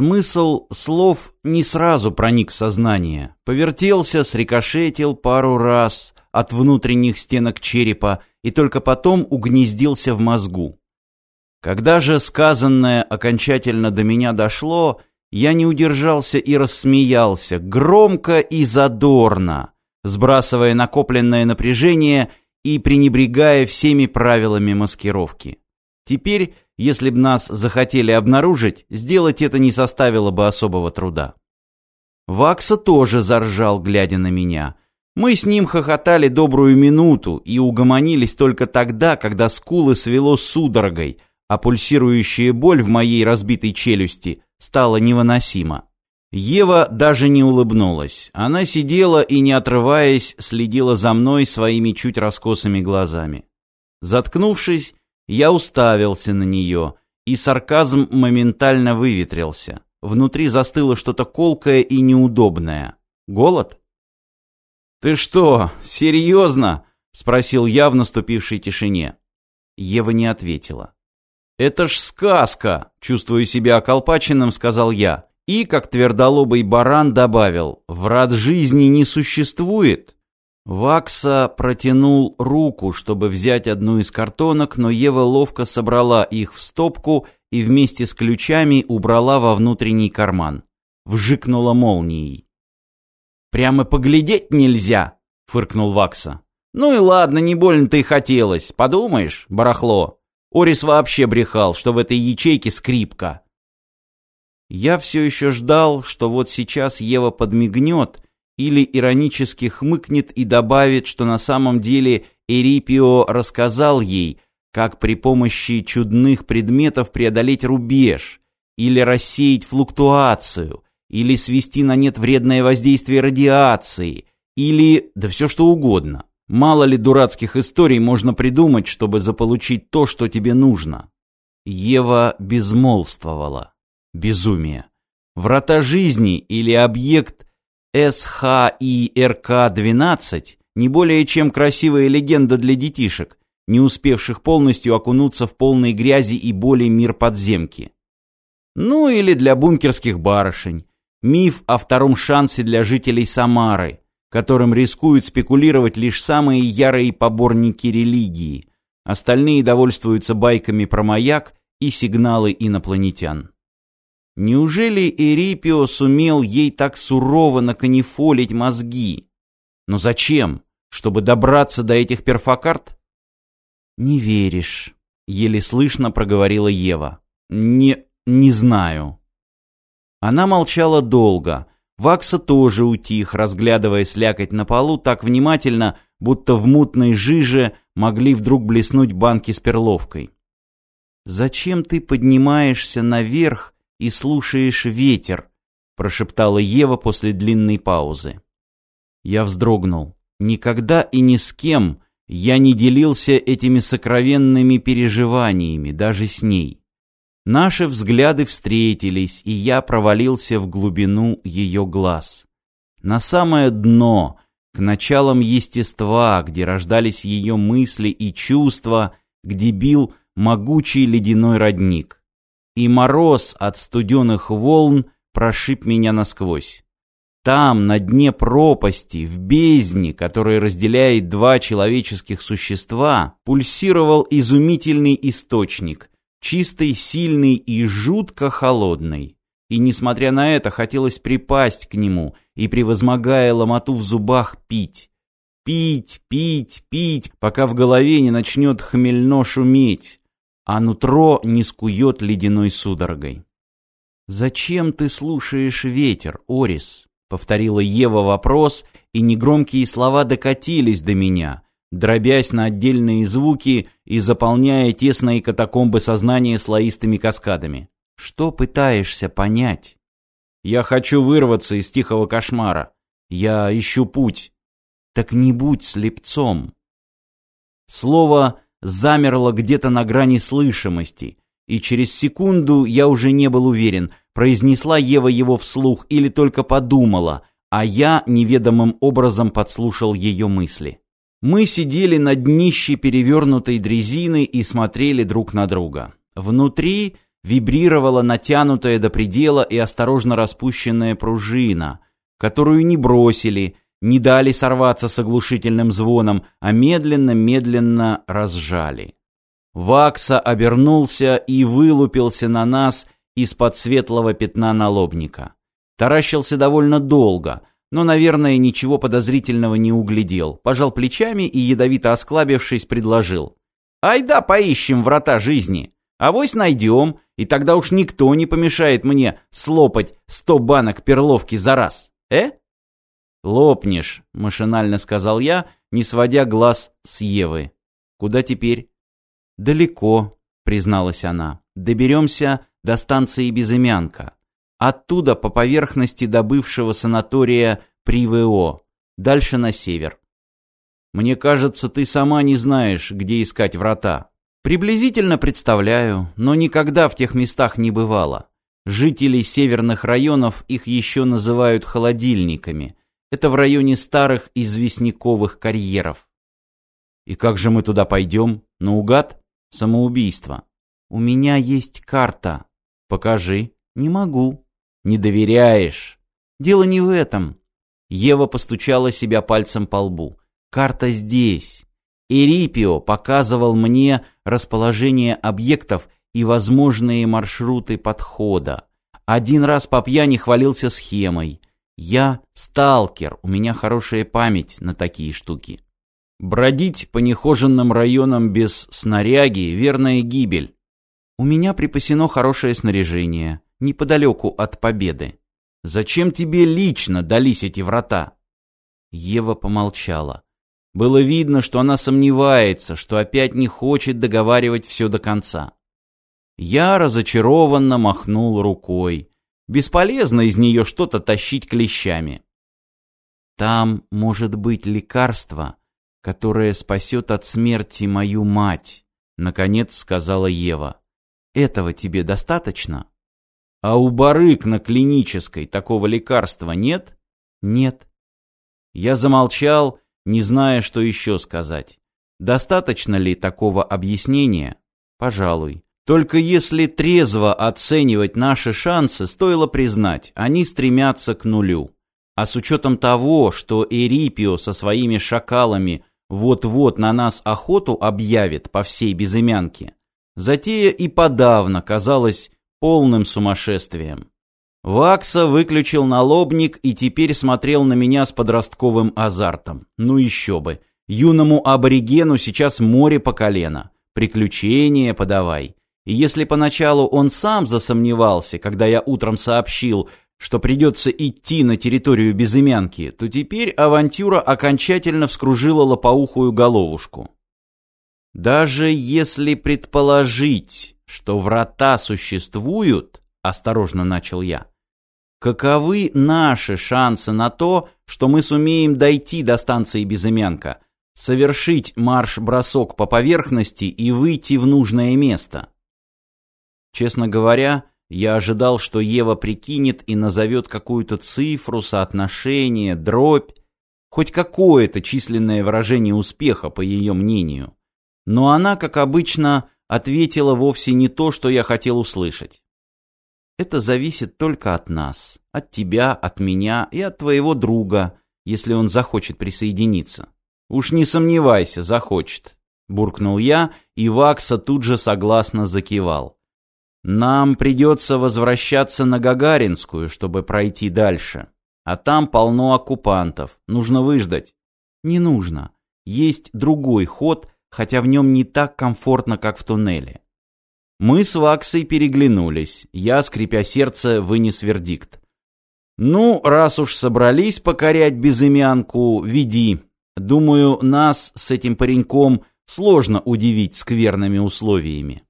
Смысл слов не сразу проник в сознание. Повертелся, срикошетил пару раз от внутренних стенок черепа и только потом угнездился в мозгу. Когда же сказанное окончательно до меня дошло, я не удержался и рассмеялся, громко и задорно, сбрасывая накопленное напряжение и пренебрегая всеми правилами маскировки. Теперь, если бы нас захотели обнаружить, сделать это не составило бы особого труда. Вакса тоже заржал, глядя на меня. Мы с ним хохотали добрую минуту и угомонились только тогда, когда скулы свело судорогой, а пульсирующая боль в моей разбитой челюсти стала невыносима. Ева даже не улыбнулась. Она сидела и, не отрываясь, следила за мной своими чуть раскосыми глазами. Заткнувшись, я уставился на нее, и сарказм моментально выветрился. Внутри застыло что-то колкое и неудобное. Голод? «Ты что, серьезно?» — спросил я в наступившей тишине. Ева не ответила. «Это ж сказка!» — чувствуя себя околпаченным, сказал я. И, как твердолобый баран, добавил, «Врат жизни не существует». Вакса протянул руку, чтобы взять одну из картонок, но Ева ловко собрала их в стопку и вместе с ключами убрала во внутренний карман. Вжикнула молнией. «Прямо поглядеть нельзя!» — фыркнул Вакса. «Ну и ладно, не больно-то и хотелось. Подумаешь, барахло. Орис вообще брехал, что в этой ячейке скрипка». Я все еще ждал, что вот сейчас Ева подмигнет или иронически хмыкнет и добавит, что на самом деле Эрипио рассказал ей, как при помощи чудных предметов преодолеть рубеж, или рассеять флуктуацию, или свести на нет вредное воздействие радиации, или да все что угодно. Мало ли дурацких историй можно придумать, чтобы заполучить то, что тебе нужно. Ева безмолвствовала. Безумие. Врата жизни или объект СХИРК-12 не более чем красивая легенда для детишек, не успевших полностью окунуться в полной грязи и боли мир подземки. Ну или для бункерских барышень. Миф о втором шансе для жителей Самары, которым рискуют спекулировать лишь самые ярые поборники религии. Остальные довольствуются байками про маяк и сигналы инопланетян. Неужели Эрипио сумел ей так сурово наканифолить мозги? Но зачем? Чтобы добраться до этих перфокарт? «Не веришь», — еле слышно проговорила Ева. «Не... не знаю». Она молчала долго. Вакса тоже утих, разглядывая слякоть на полу так внимательно, будто в мутной жиже могли вдруг блеснуть банки с перловкой. «Зачем ты поднимаешься наверх и слушаешь ветер?» — прошептала Ева после длинной паузы. Я вздрогнул. Никогда и ни с кем я не делился этими сокровенными переживаниями, даже с ней. Наши взгляды встретились, и я провалился в глубину ее глаз. На самое дно, к началам естества, где рождались ее мысли и чувства, где бил могучий ледяной родник. И мороз от студеных волн прошиб меня насквозь. Там, на дне пропасти, в бездне, которая разделяет два человеческих существа, пульсировал изумительный источник, чистый, сильный и жутко холодный. И, несмотря на это, хотелось припасть к нему и, превозмогая ломоту в зубах, пить. Пить, пить, пить, пока в голове не начнет хмельно шуметь, а нутро не скует ледяной судорогой. «Зачем ты слушаешь ветер, Орис?» Повторила Ева вопрос, и негромкие слова докатились до меня, дробясь на отдельные звуки и заполняя тесные катакомбы сознания слоистыми каскадами. Что пытаешься понять? Я хочу вырваться из тихого кошмара. Я ищу путь. Так не будь слепцом. Слово замерло где-то на грани слышимости, и через секунду я уже не был уверен, произнесла Ева его вслух или только подумала, а я неведомым образом подслушал ее мысли. Мы сидели на днище перевернутой дрезины и смотрели друг на друга. Внутри вибрировала натянутая до предела и осторожно распущенная пружина, которую не бросили, не дали сорваться с оглушительным звоном, а медленно-медленно разжали. Вакса обернулся и вылупился на нас из-под светлого пятна налобника. Таращился довольно долго, но, наверное, ничего подозрительного не углядел. Пожал плечами и, ядовито осклабившись, предложил. «Айда поищем врата жизни. Авось найдем, и тогда уж никто не помешает мне слопать сто банок перловки за раз. Э?» «Лопнешь», — машинально сказал я, не сводя глаз с Евы. «Куда теперь?» «Далеко», — призналась она. «Доберемся до станции Безымянка. Оттуда по поверхности до бывшего санатория Приво, дальше на север. Мне кажется, ты сама не знаешь, где искать врата. Приблизительно представляю, но никогда в тех местах не бывало. Жители северных районов их еще называют холодильниками. Это в районе старых известняковых карьеров. И как же мы туда пойдем? Наугад? Самоубийство. У меня есть карта. Покажи. Не могу. Не доверяешь. Дело не в этом. Ева постучала себя пальцем по лбу. Карта здесь. Эрипио показывал мне расположение объектов и возможные маршруты подхода. Один раз по пьяни хвалился схемой. Я сталкер, у меня хорошая память на такие штуки. Бродить по нехоженным районам без снаряги — верная гибель. У меня припасено хорошее снаряжение неподалеку от Победы. Зачем тебе лично дались эти врата?» Ева помолчала. Было видно, что она сомневается, что опять не хочет договаривать все до конца. Я разочарованно махнул рукой. Бесполезно из нее что-то тащить клещами. Там может быть лекарство, которое спасет от смерти мою мать, наконец сказала Ева. Этого тебе достаточно? А у барык на клинической такого лекарства нет? Нет. Я замолчал, не зная, что еще сказать. Достаточно ли такого объяснения? Пожалуй. Только если трезво оценивать наши шансы, стоило признать, они стремятся к нулю. А с учетом того, что Эрипио со своими шакалами вот-вот на нас охоту объявит по всей безымянке, затея и подавно казалась полным сумасшествием. Вакса выключил налобник и теперь смотрел на меня с подростковым азартом. Ну еще бы. Юному аборигену сейчас море по колено. Приключения подавай. И если поначалу он сам засомневался, когда я утром сообщил, что придется идти на территорию безымянки, то теперь авантюра окончательно вскружила лопоухую головушку. Даже если предположить, что врата существуют, осторожно начал я, каковы наши шансы на то, что мы сумеем дойти до станции Безымянка, совершить марш-бросок по поверхности и выйти в нужное место? Честно говоря, я ожидал, что Ева прикинет и назовет какую-то цифру, соотношение, дробь, хоть какое-то численное выражение успеха, по ее мнению. Но она, как обычно, ответила вовсе не то, что я хотел услышать. Это зависит только от нас, от тебя, от меня и от твоего друга, если он захочет присоединиться. Уж не сомневайся, захочет, буркнул я, и Вакса тут же согласно закивал. Нам придется возвращаться на Гагаринскую, чтобы пройти дальше. А там полно оккупантов. Нужно выждать. Не нужно. Есть другой ход, хотя в нем не так комфортно, как в туннеле. Мы с Ваксой переглянулись. Я, скрипя сердце, вынес вердикт. «Ну, раз уж собрались покорять безымянку, веди. Думаю, нас с этим пареньком сложно удивить скверными условиями».